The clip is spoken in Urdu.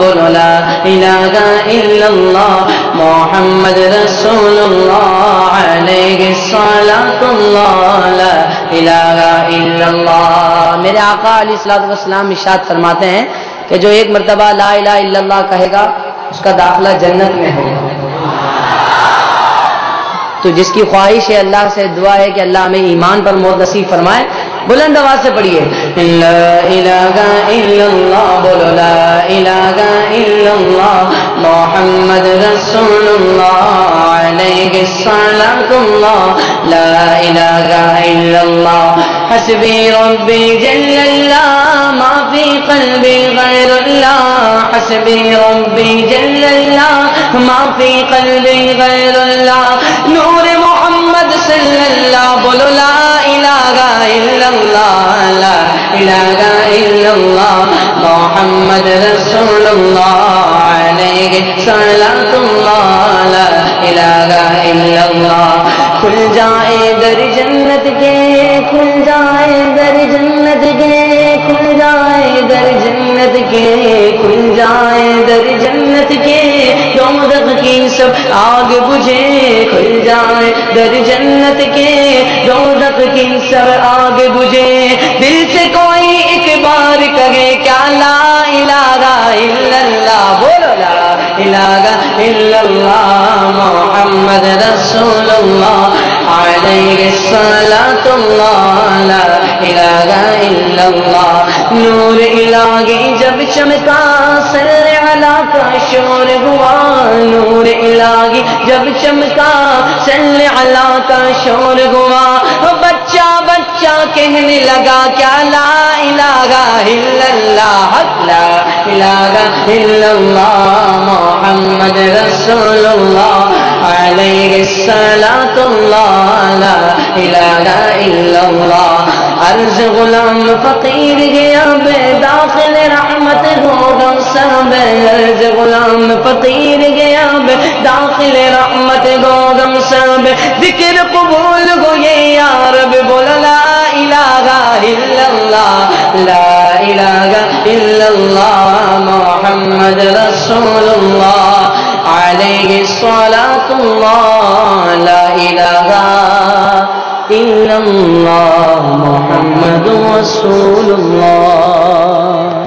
بولو لا الہ الا اللہ محمد رسول اللہ علیہ الصلوۃ اللہ لا الہ الا اللہ میرے آقا علیہ الصلوۃ والسلام ارشاد فرماتے ہیں کہ جو ایک مرتبہ لا الہ الا اللہ کہے گا، اس کا داخلہ جنت میں ہوگا۔ تو جس کی خواہش ہے، اللہ سے دعا ہے کہ اللہ ہمیں ایمان پر موت نصیب فرمائے۔ بلند آواز سے پڑھیے۔ لا الہ الا اللہ بولو، لا الہ الا اللہ محمد رسول اللہ علیہ الصلوۃ اللہ لا الہ الا اللہ حسبی ربی جل اللہ ما فی قلبی غیر اللہ۔ حسبی ربی جل اللہ ما فی قلبی غیر اللہ۔ نور محمد صلی اللہ بولو، لا الہ الا لا محمد رسول اللہ علیہ صلوات اللہ لا الہ الا کھل جائے در جنت کے، کھل جائے در جنت کے، کھل جائے در جنت کے، کھل جائے در جنت کے. دوزخ کی سب آگ بجھے کھل جائے، در جنت کے دوزخ کی سب آگ بجھے۔ دل سے کوئی ایک بار کہے، کیا لا الہ الا اللہ؟ بولو لا الہ الا اللہ محمد رسول اللہ۔ علیہ الصلوۃ اللہ لا الہ الا اللہ۔ نور الہی جب چمکا، سر علا کا شور ہوا۔ جب چمکا سل علا کا شور ہوا بچہ بچہ کہنے لگا، کیا لا الہ الا اللہ، لا الہ الا اللہ، محمد رسول اللہ، علیہ الصلوۃ اللہ لا الہ الا اللہ۔ عرض غلام فقیر گیا بے داخل رحمت ہوگم سب عرض غلام فقیر گیا بے داخل رحمت گوگم سب ذکر قبول ہو یہ یا رب بول لا الہ الا اللہ، لا الہ الا اللہ، محمد رسول اللہ، علیہ الصلاة اللہ، لا الہ الا اللہ، محمد رسول اللہ۔